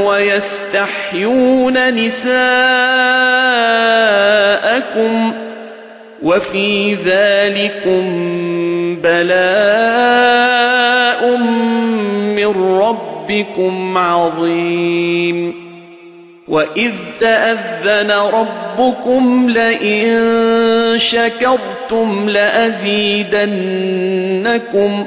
وَيَسْتَحْيُونَ نِسَاءَكُمْ وَفِي ذَلِكُمْ بَلَاءٌ مِّن رَّبِّكُمْ عَظِيمٌ. وَإِذْ تَأَذَّنَ رَبُّكُمْ لَئِن شَكَرْتُمْ لَأَزِيدَنَّكُمْ.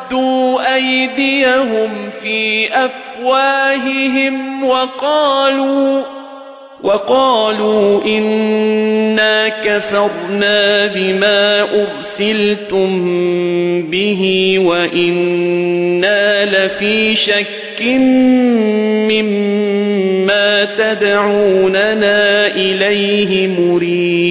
أَيْدِيَهُمْ فِي أَفْوَاهِهِمْ وَقَالُوا وَقَالُوا إِنَّا كَفَرْنَا بِمَا أُرْسِلْتُم بِهِ وَإِنَّا لَفِي شَكٍّ مِّمَّا تَدْعُونَنَا إِلَيْهِ مُرِيبٍ